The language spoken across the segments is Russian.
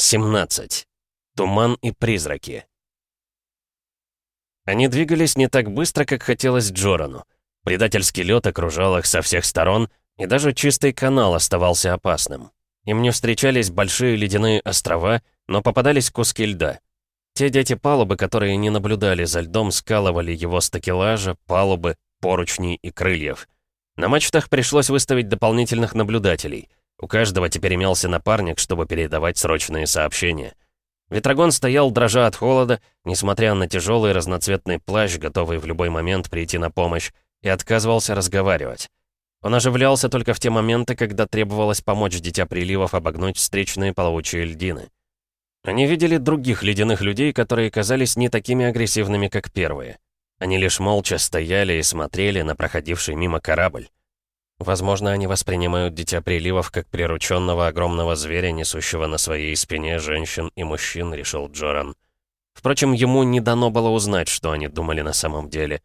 17. Туман и призраки. Они двигались не так быстро, как хотелось Джорану. Предательский лед окружал их со всех сторон, и даже чистый канал оставался опасным. Им не встречались большие ледяные острова, но попадались куски льда. Те дети палубы, которые не наблюдали за льдом, скалывали его с такелажа, палубы, поручней и крыльев. На мачтах пришлось выставить дополнительных наблюдателей — у каждого теперь имелся напарник, чтобы передавать срочные сообщения. Ветрогон стоял, дрожа от холода, несмотря на тяжелый разноцветный плащ, готовый в любой момент прийти на помощь, и отказывался разговаривать. Он оживлялся только в те моменты, когда требовалось помочь Дитя Приливов обогнуть встречные плавучие льдины. Они видели других ледяных людей, которые казались не такими агрессивными, как первые. Они лишь молча стояли и смотрели на проходивший мимо корабль. Возможно, они воспринимают Дитя Приливов как прирученного огромного зверя, несущего на своей спине женщин и мужчин, решил Джоран. Впрочем, ему не дано было узнать, что они думали на самом деле.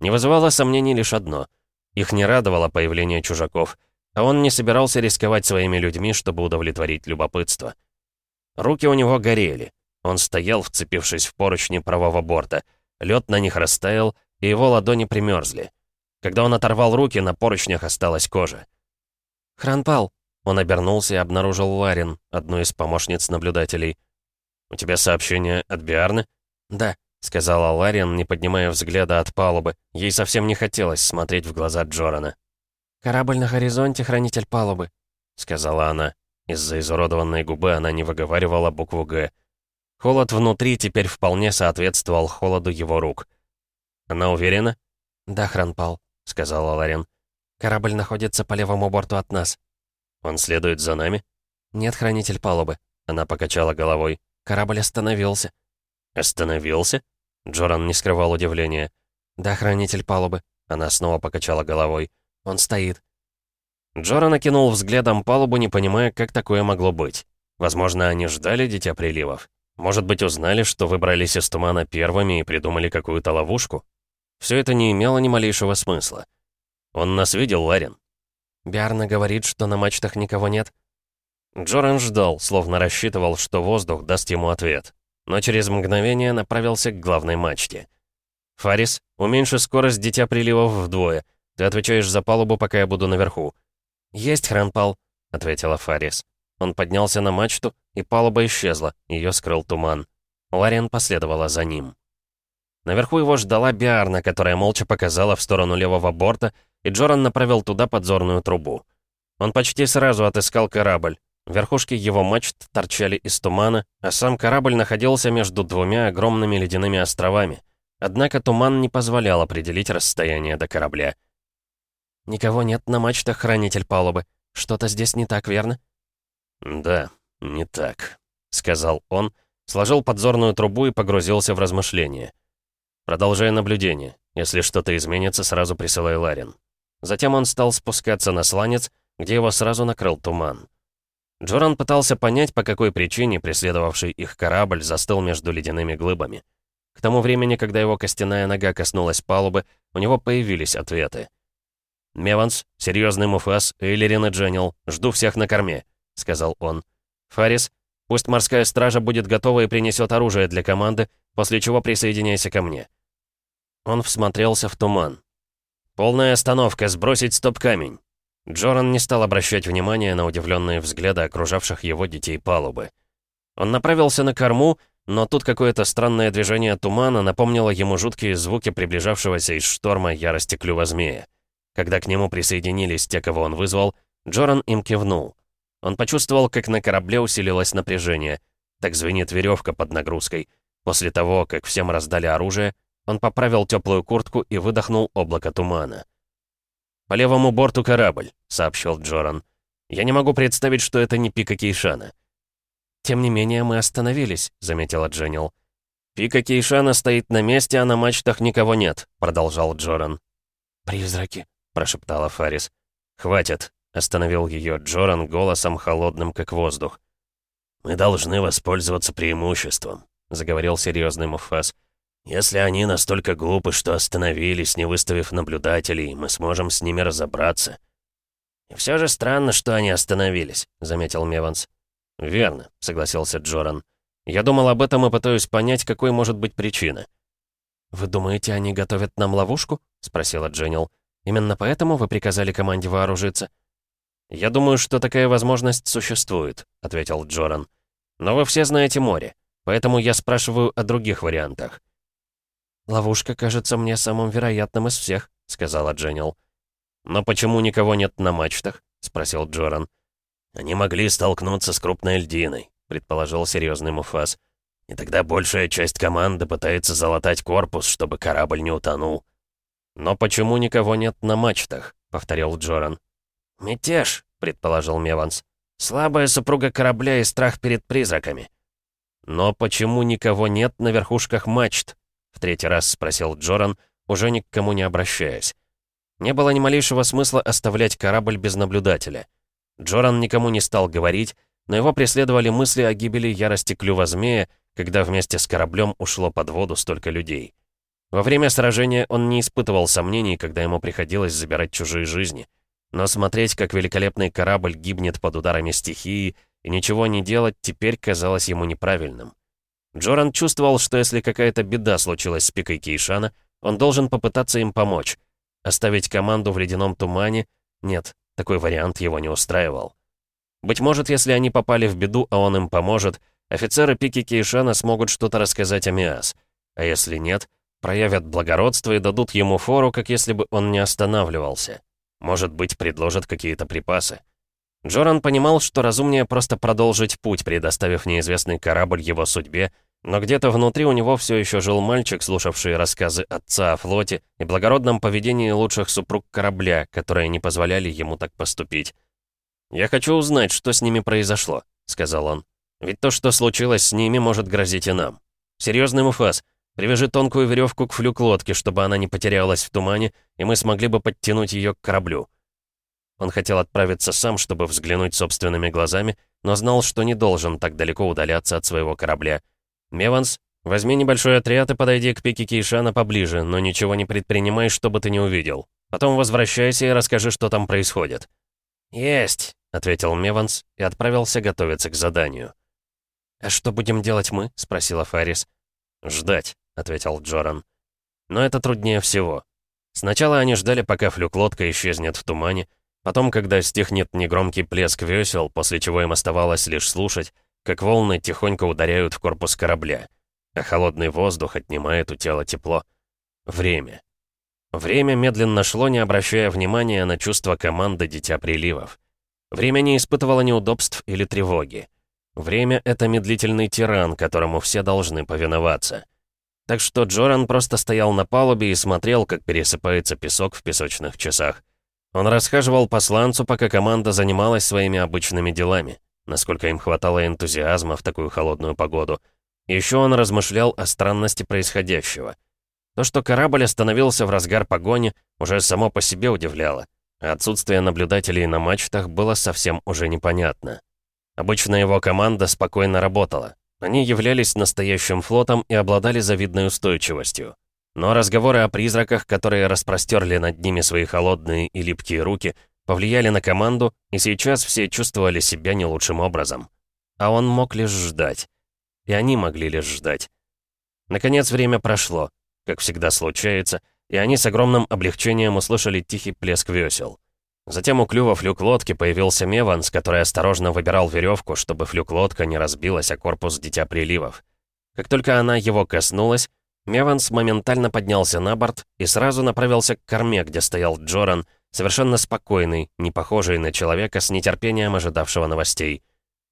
Не вызывало сомнений лишь одно. Их не радовало появление чужаков, а он не собирался рисковать своими людьми, чтобы удовлетворить любопытство. Руки у него горели. Он стоял, вцепившись в поручни правого борта. Лед на них растаял, и его ладони примерзли. Когда он оторвал руки, на поручнях осталась кожа. «Хранпал!» Он обернулся и обнаружил Ларин, одну из помощниц наблюдателей. «У тебя сообщение от Биарны?» «Да», — сказала Ларин, не поднимая взгляда от палубы. Ей совсем не хотелось смотреть в глаза Джорана. «Корабль на горизонте, хранитель палубы», — сказала она. Из-за изуродованной губы она не выговаривала букву «Г». Холод внутри теперь вполне соответствовал холоду его рук. «Она уверена?» «Да, Хранпал», — сказал Ларин. «Корабль находится по левому борту от нас». «Он следует за нами?» «Нет, хранитель палубы». Она покачала головой. «Корабль остановился». «Остановился?» Джоран не скрывал удивления. «Да, хранитель палубы». Она снова покачала головой. «Он стоит». Джоран окинул взглядом палубу, не понимая, как такое могло быть. Возможно, они ждали Дитя Приливов. Может быть, узнали, что выбрались из тумана первыми и придумали какую-то ловушку? Все это не имело ни малейшего смысла. Он нас видел, Ларин. Биарна говорит, что на мачтах никого нет. Джоран ждал, словно рассчитывал, что воздух даст ему ответ. Но через мгновение направился к главной мачте. «Фарис, уменьши скорость Дитя Приливов вдвое. Ты отвечаешь за палубу, пока я буду наверху». «Есть, Хранпал», — ответила Фарис. Он поднялся на мачту, и палуба исчезла, ее скрыл туман. Ларин последовала за ним. Наверху его ждала Биарна, которая молча показала в сторону левого борта, и Джоран направил туда подзорную трубу. Он почти сразу отыскал корабль. Верхушки его мачт торчали из тумана, а сам корабль находился между двумя огромными ледяными островами. Однако туман не позволял определить расстояние до корабля. «Никого нет на мачтах, хранитель палубы. Что-то здесь не так, верно?» «Да, не так», — сказал он, сложил подзорную трубу и погрузился в размышления. Продолжая наблюдение. Если что-то изменится, сразу присылай Ларин. Затем он стал спускаться на сланец, где его сразу накрыл туман. Джоран пытался понять, по какой причине преследовавший их корабль застыл между ледяными глыбами. К тому времени, когда его костяная нога коснулась палубы, у него появились ответы. «Меванс, серьезный Муфас, Эйлерин и Дженнил, жду всех на корме», — сказал он. «Фарис, пусть морская стража будет готова и принесет оружие для команды, после чего присоединяйся ко мне. Он всмотрелся в туман. «Полная остановка, сбросить стоп-камень!» Джоран не стал обращать внимания на удивленные взгляды окружавших его детей палубы. Он направился на корму, но тут какое-то странное движение тумана напомнило ему жуткие звуки приближавшегося из шторма ярости клюва змея. Когда к нему присоединились те, кого он вызвал, Джоран им кивнул. Он почувствовал, как на корабле усилилось напряжение. Так звенит веревка под нагрузкой. После того, как всем раздали оружие, он поправил теплую куртку и выдохнул облако тумана. «По левому борту корабль», — сообщил Джоран. «Я не могу представить, что это не пика Кейшана». «Тем не менее, мы остановились», — заметила Дженнил. «Пика Кейшана стоит на месте, а на мачтах никого нет», — продолжал Джоран. «Призраки», — прошептала Фарис. «Хватит», — остановил ее Джоран голосом холодным, как воздух. «Мы должны воспользоваться преимуществом», — заговорил серьезный Муфас. Если они настолько глупы, что остановились, не выставив наблюдателей, мы сможем с ними разобраться». «И все же странно, что они остановились», — заметил Меванс. «Верно», — согласился Джоран. «Я думал об этом и пытаюсь понять, какой может быть причина». «Вы думаете, они готовят нам ловушку?» — спросила Дженнил. «Именно поэтому вы приказали команде вооружиться?» «Я думаю, что такая возможность существует», — ответил Джоран. «Но вы все знаете море, поэтому я спрашиваю о других вариантах. «Ловушка кажется мне самым вероятным из всех», — сказала Дженнил. «Но почему никого нет на мачтах?» — спросил Джоран. «Они могли столкнуться с крупной льдиной», — предположил серьезный Муфас. «И тогда большая часть команды пытается залатать корпус, чтобы корабль не утонул». «Но почему никого нет на мачтах?» — повторил Джоран. «Мятеж», — предположил Меванс. «Слабая супруга корабля и страх перед призраками». «Но почему никого нет на верхушках мачт?» В третий раз спросил Джоран, уже ни к кому не обращаясь. Не было ни малейшего смысла оставлять корабль без наблюдателя. Джоран никому не стал говорить, но его преследовали мысли о гибели ярости клюва змея, когда вместе с кораблем ушло под воду столько людей. Во время сражения он не испытывал сомнений, когда ему приходилось забирать чужие жизни. Но смотреть, как великолепный корабль гибнет под ударами стихии, и ничего не делать, теперь казалось ему неправильным. Джоран чувствовал, что если какая-то беда случилась с пикой Кейшана, он должен попытаться им помочь. Оставить команду в ледяном тумане? Нет, такой вариант его не устраивал. Быть может, если они попали в беду, а он им поможет, офицеры пики Кейшана смогут что-то рассказать о Миас. А если нет, проявят благородство и дадут ему фору, как если бы он не останавливался. Может быть, предложат какие-то припасы. Джоран понимал, что разумнее просто продолжить путь, предоставив неизвестный корабль его судьбе, но где-то внутри у него все еще жил мальчик, слушавший рассказы отца о флоте и благородном поведении лучших супруг корабля, которые не позволяли ему так поступить. «Я хочу узнать, что с ними произошло», — сказал он. «Ведь то, что случилось с ними, может грозить и нам. Серьезный муфас, привяжи тонкую веревку к флюк лодки, чтобы она не потерялась в тумане, и мы смогли бы подтянуть ее к кораблю». Он хотел отправиться сам, чтобы взглянуть собственными глазами, но знал, что не должен так далеко удаляться от своего корабля — «Меванс, возьми небольшой отряд и подойди к пике Кейшана поближе, но ничего не предпринимай, чтобы ты не увидел. Потом возвращайся и расскажи, что там происходит». «Есть», — ответил Меванс и отправился готовиться к заданию. «А что будем делать мы?» — спросила Фарис. «Ждать», — ответил Джоран. «Но это труднее всего. Сначала они ждали, пока флюк-лодка исчезнет в тумане, потом, когда стихнет негромкий плеск весел, после чего им оставалось лишь слушать, как волны тихонько ударяют в корпус корабля, а холодный воздух отнимает у тела тепло. Время. Время медленно шло, не обращая внимания на чувства команды «Дитя приливов». Время не испытывало неудобств или тревоги. Время — это медлительный тиран, которому все должны повиноваться. Так что Джоран просто стоял на палубе и смотрел, как пересыпается песок в песочных часах. Он расхаживал посланцу, пока команда занималась своими обычными делами насколько им хватало энтузиазма в такую холодную погоду. Еще он размышлял о странности происходящего. То, что корабль остановился в разгар погони, уже само по себе удивляло, а отсутствие наблюдателей на мачтах было совсем уже непонятно. Обычно его команда спокойно работала. Они являлись настоящим флотом и обладали завидной устойчивостью. Но разговоры о призраках, которые распростерли над ними свои холодные и липкие руки, повлияли на команду, и сейчас все чувствовали себя не лучшим образом. А он мог лишь ждать. И они могли лишь ждать. Наконец время прошло, как всегда случается, и они с огромным облегчением услышали тихий плеск весел. Затем у клюва флюк-лодки появился Меванс, который осторожно выбирал веревку, чтобы флюк-лодка не разбилась о корпус Дитя Приливов. Как только она его коснулась, Меванс моментально поднялся на борт и сразу направился к корме, где стоял Джоран, совершенно спокойный, не похожий на человека с нетерпением ожидавшего новостей.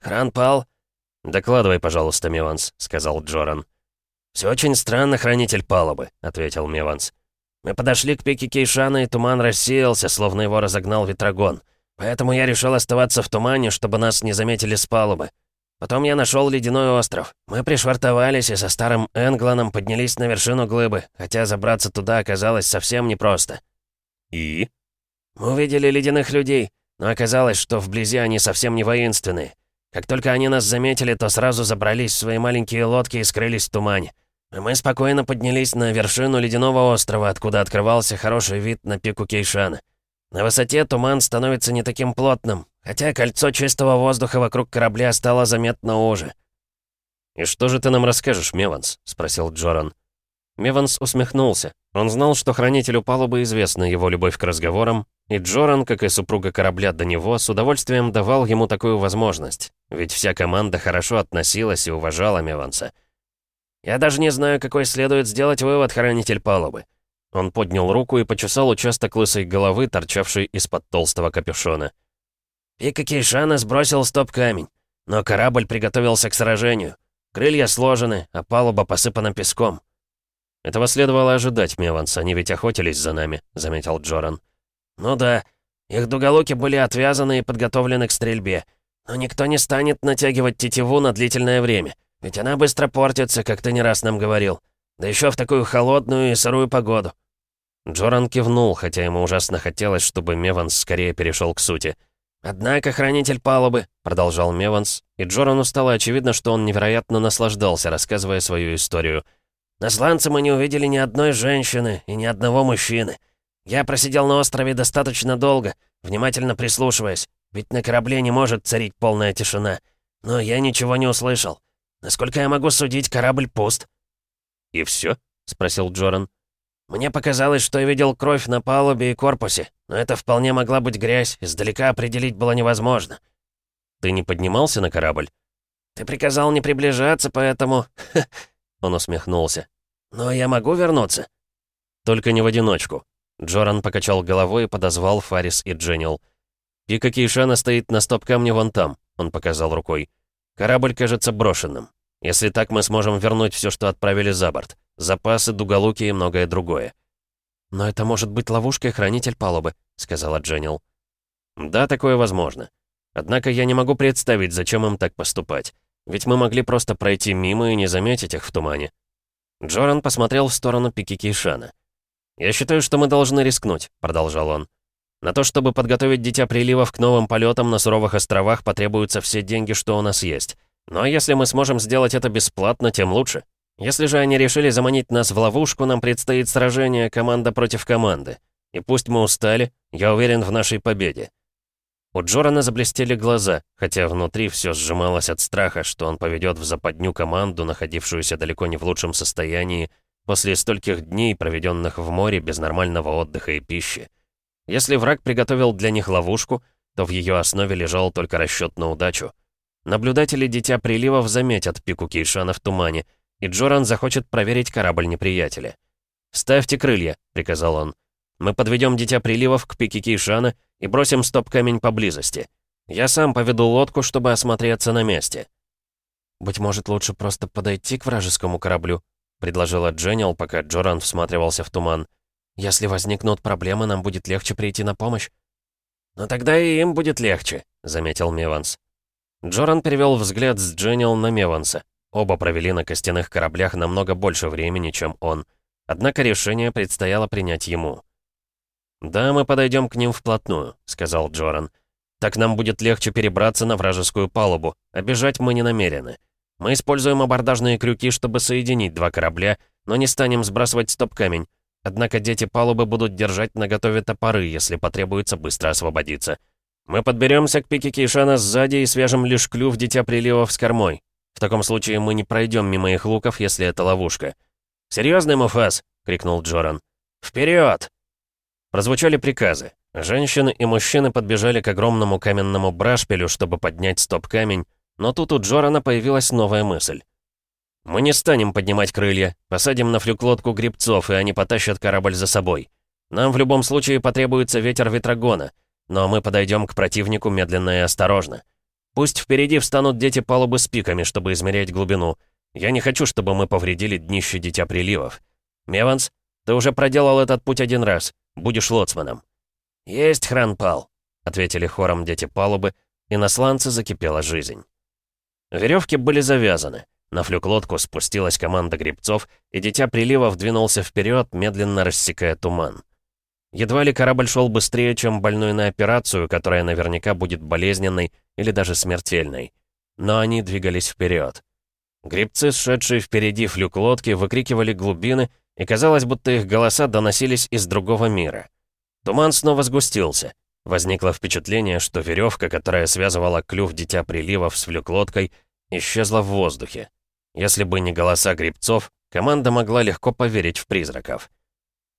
«Хран пал?» «Докладывай, пожалуйста, Миванс, — сказал Джоран. «Все очень странно, хранитель палубы», — ответил Миванс. «Мы подошли к пике Кейшана, и туман рассеялся, словно его разогнал ветрогон. Поэтому я решил оставаться в тумане, чтобы нас не заметили с палубы. Потом я нашел ледяной остров. Мы пришвартовались и со старым Энгланом поднялись на вершину глыбы, хотя забраться туда оказалось совсем непросто». «И?» Мы увидели ледяных людей, но оказалось, что вблизи они совсем не воинственны. Как только они нас заметили, то сразу забрались в свои маленькие лодки и скрылись в тумане. А мы спокойно поднялись на вершину ледяного острова, откуда открывался хороший вид на пику Кейшана. На высоте туман становится не таким плотным, хотя кольцо чистого воздуха вокруг корабля стало заметно уже. «И что же ты нам расскажешь, Меванс?» — спросил Джоран. Меванс усмехнулся. Он знал, что хранителю палубы известна его любовь к разговорам, и Джоран, как и супруга корабля до него, с удовольствием давал ему такую возможность. Ведь вся команда хорошо относилась и уважала Меванса. «Я даже не знаю, какой следует сделать вывод, хранитель палубы». Он поднял руку и почесал участок лысой головы, торчавший из-под толстого капюшона. Пика Кейшана сбросил стоп-камень, но корабль приготовился к сражению. Крылья сложены, а палуба посыпана песком. «Этого следовало ожидать, Меванс, они ведь охотились за нами», — заметил Джоран. «Ну да, их дуголоки были отвязаны и подготовлены к стрельбе. Но никто не станет натягивать тетиву на длительное время, ведь она быстро портится, как ты не раз нам говорил. Да еще в такую холодную и сырую погоду». Джоран кивнул, хотя ему ужасно хотелось, чтобы Меванс скорее перешел к сути. «Однако хранитель палубы», — продолжал Меванс, и Джорану стало очевидно, что он невероятно наслаждался, рассказывая свою историю — на сланце мы не увидели ни одной женщины и ни одного мужчины. Я просидел на острове достаточно долго, внимательно прислушиваясь, ведь на корабле не может царить полная тишина. Но я ничего не услышал. Насколько я могу судить, корабль пуст». «И все? спросил Джоран. «Мне показалось, что я видел кровь на палубе и корпусе, но это вполне могла быть грязь, издалека определить было невозможно». «Ты не поднимался на корабль?» «Ты приказал не приближаться, поэтому...» Он усмехнулся. «Но я могу вернуться?» «Только не в одиночку». Джоран покачал головой и подозвал Фарис и Дженнил. «Пика Кейшана стоит на стоп-камне вон там», — он показал рукой. «Корабль кажется брошенным. Если так, мы сможем вернуть все, что отправили за борт. Запасы, дуголуки и многое другое». «Но это может быть ловушкой хранитель палубы», — сказала Дженнил. «Да, такое возможно. Однако я не могу представить, зачем им так поступать. Ведь мы могли просто пройти мимо и не заметить их в тумане. Джоран посмотрел в сторону пики Кейшана. «Я считаю, что мы должны рискнуть», — продолжал он. «На то, чтобы подготовить Дитя Приливов к новым полетам на суровых островах, потребуются все деньги, что у нас есть. Но если мы сможем сделать это бесплатно, тем лучше. Если же они решили заманить нас в ловушку, нам предстоит сражение команда против команды. И пусть мы устали, я уверен в нашей победе. У Джорана заблестели глаза, хотя внутри все сжималось от страха, что он поведет в западню команду, находившуюся далеко не в лучшем состоянии, после стольких дней, проведенных в море без нормального отдыха и пищи. Если враг приготовил для них ловушку, то в ее основе лежал только расчет на удачу. Наблюдатели Дитя Приливов заметят пику Кейшана в тумане, и Джоран захочет проверить корабль неприятеля. «Ставьте крылья», — приказал он. Мы подведем Дитя Приливов к пике Кейшана и бросим стоп-камень поблизости. Я сам поведу лодку, чтобы осмотреться на месте». «Быть может, лучше просто подойти к вражескому кораблю», — предложила Дженнил, пока Джоран всматривался в туман. «Если возникнут проблемы, нам будет легче прийти на помощь». «Но тогда и им будет легче», — заметил Меванс. Джоран перевел взгляд с Дженнил на Меванса. Оба провели на костяных кораблях намного больше времени, чем он. Однако решение предстояло принять ему. «Да, мы подойдем к ним вплотную», — сказал Джоран. «Так нам будет легче перебраться на вражескую палубу, Обижать мы не намерены. Мы используем абордажные крюки, чтобы соединить два корабля, но не станем сбрасывать стоп-камень. Однако дети палубы будут держать наготове топоры, если потребуется быстро освободиться. Мы подберемся к пике Кейшана сзади и свяжем лишь клюв Дитя Приливов с кормой. В таком случае мы не пройдем мимо их луков, если это ловушка». «Серьезный Муфас!» — крикнул Джоран. «Вперед!» Прозвучали приказы. Женщины и мужчины подбежали к огромному каменному брашпилю, чтобы поднять стоп-камень, но тут у Джорана появилась новая мысль. «Мы не станем поднимать крылья, посадим на флюклодку грибцов, и они потащат корабль за собой. Нам в любом случае потребуется ветер ветрогона, но мы подойдем к противнику медленно и осторожно. Пусть впереди встанут дети палубы с пиками, чтобы измерять глубину. Я не хочу, чтобы мы повредили днище Дитя Приливов. Меванс, ты уже проделал этот путь один раз. Будешь лоцманом». «Есть, Хранпал», — ответили хором дети палубы, и на сланце закипела жизнь. Веревки были завязаны. На флюк-лодку спустилась команда грибцов, и Дитя Приливов двинулся вперед, медленно рассекая туман. Едва ли корабль шел быстрее, чем больной на операцию, которая наверняка будет болезненной или даже смертельной. Но они двигались вперед. Грибцы, сшедшие впереди флюк-лодки, выкрикивали глубины и казалось, будто их голоса доносились из другого мира. Туман снова сгустился. Возникло впечатление, что веревка, которая связывала клюв дитя приливов с влюклоткой, исчезла в воздухе. Если бы не голоса грибцов, команда могла легко поверить в призраков.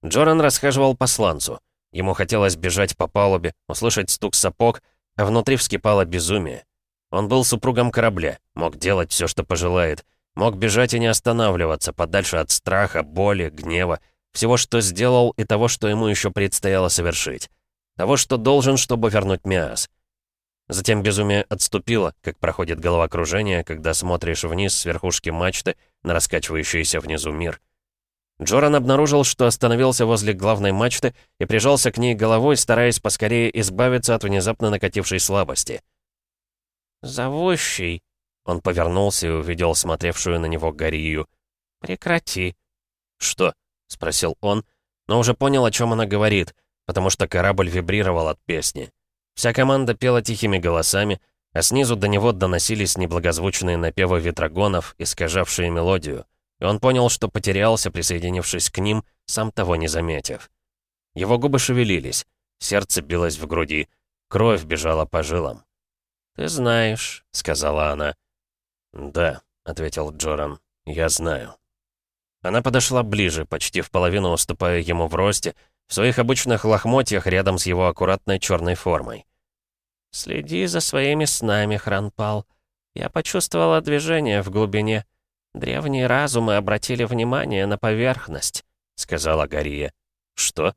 Джоран расхаживал по сланцу. Ему хотелось бежать по палубе, услышать стук сапог, а внутри вскипало безумие. Он был супругом корабля, мог делать все, что пожелает — Мог бежать и не останавливаться, подальше от страха, боли, гнева, всего, что сделал и того, что ему еще предстояло совершить. Того, что должен, чтобы вернуть Миас. Затем безумие отступило, как проходит головокружение, когда смотришь вниз с верхушки мачты на раскачивающийся внизу мир. Джоран обнаружил, что остановился возле главной мачты и прижался к ней головой, стараясь поскорее избавиться от внезапно накатившей слабости. «Зовущий», он повернулся и увидел смотревшую на него Горию. «Прекрати». «Что?» — спросил он, но уже понял, о чем она говорит, потому что корабль вибрировал от песни. Вся команда пела тихими голосами, а снизу до него доносились неблагозвучные напевы ветрогонов, искажавшие мелодию. И он понял, что потерялся, присоединившись к ним, сам того не заметив. Его губы шевелились, сердце билось в груди, кровь бежала по жилам. «Ты знаешь», — сказала она, — «Да», — ответил Джоран, — «я знаю». Она подошла ближе, почти в половину уступая ему в росте, в своих обычных лохмотьях рядом с его аккуратной черной формой. «Следи за своими снами, Хранпал. Я почувствовала движение в глубине. Древние разумы обратили внимание на поверхность», — сказала Гария. «Что?»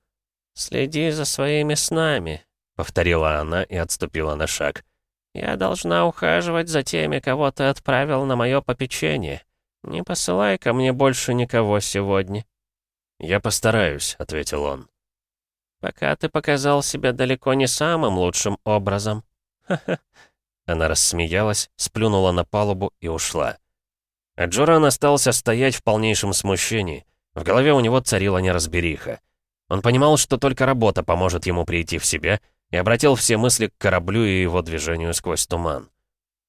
«Следи за своими снами», — повторила она и отступила на шаг. Я должна ухаживать за теми, кого ты отправил на мое попечение. Не посылай ко мне больше никого сегодня». «Я постараюсь», — ответил он. «Пока ты показал себя далеко не самым лучшим образом». «Ха-ха». Она рассмеялась, сплюнула на палубу и ушла. А Джоран остался стоять в полнейшем смущении. В голове у него царила неразбериха. Он понимал, что только работа поможет ему прийти в себя — и обратил все мысли к кораблю и его движению сквозь туман.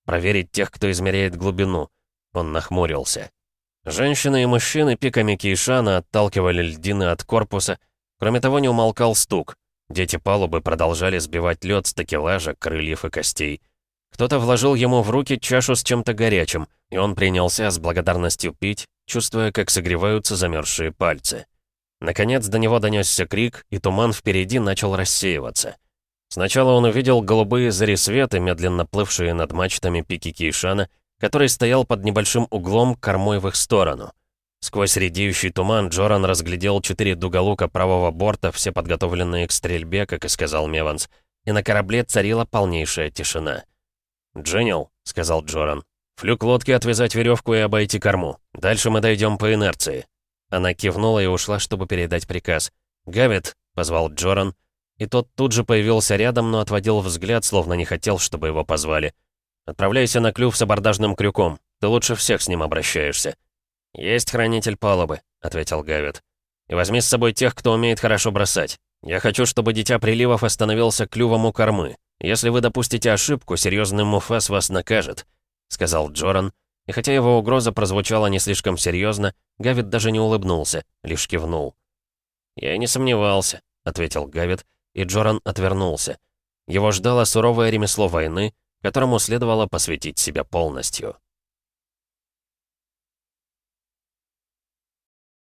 «Проверить тех, кто измеряет глубину», — он нахмурился. Женщины и мужчины пиками Кейшана отталкивали льдины от корпуса. Кроме того, не умолкал стук. Дети палубы продолжали сбивать лед с такелажа, крыльев и костей. Кто-то вложил ему в руки чашу с чем-то горячим, и он принялся с благодарностью пить, чувствуя, как согреваются замерзшие пальцы. Наконец до него донесся крик, и туман впереди начал рассеиваться. Сначала он увидел голубые зарисветы, медленно плывшие над мачтами пики Кейшана, который стоял под небольшим углом кормой в их сторону. Сквозь редеющий туман Джоран разглядел четыре дуголука правого борта, все подготовленные к стрельбе, как и сказал Меванс, и на корабле царила полнейшая тишина. «Дженнил», — сказал Джоран, — «флюк лодки отвязать веревку и обойти корму. Дальше мы дойдем по инерции». Она кивнула и ушла, чтобы передать приказ. «Гавит», — позвал Джоран, — и тот тут же появился рядом, но отводил взгляд, словно не хотел, чтобы его позвали. «Отправляйся на клюв с абордажным крюком. Ты лучше всех с ним обращаешься». «Есть хранитель палубы», — ответил Гавит. «И возьми с собой тех, кто умеет хорошо бросать. Я хочу, чтобы Дитя Приливов остановился клювом у кормы. Если вы допустите ошибку, серьезный Муфас вас накажет», — сказал Джоран. И хотя его угроза прозвучала не слишком серьезно, Гавит даже не улыбнулся, лишь кивнул. «Я и не сомневался», — ответил Гавит, — и Джоран отвернулся. Его ждало суровое ремесло войны, которому следовало посвятить себя полностью.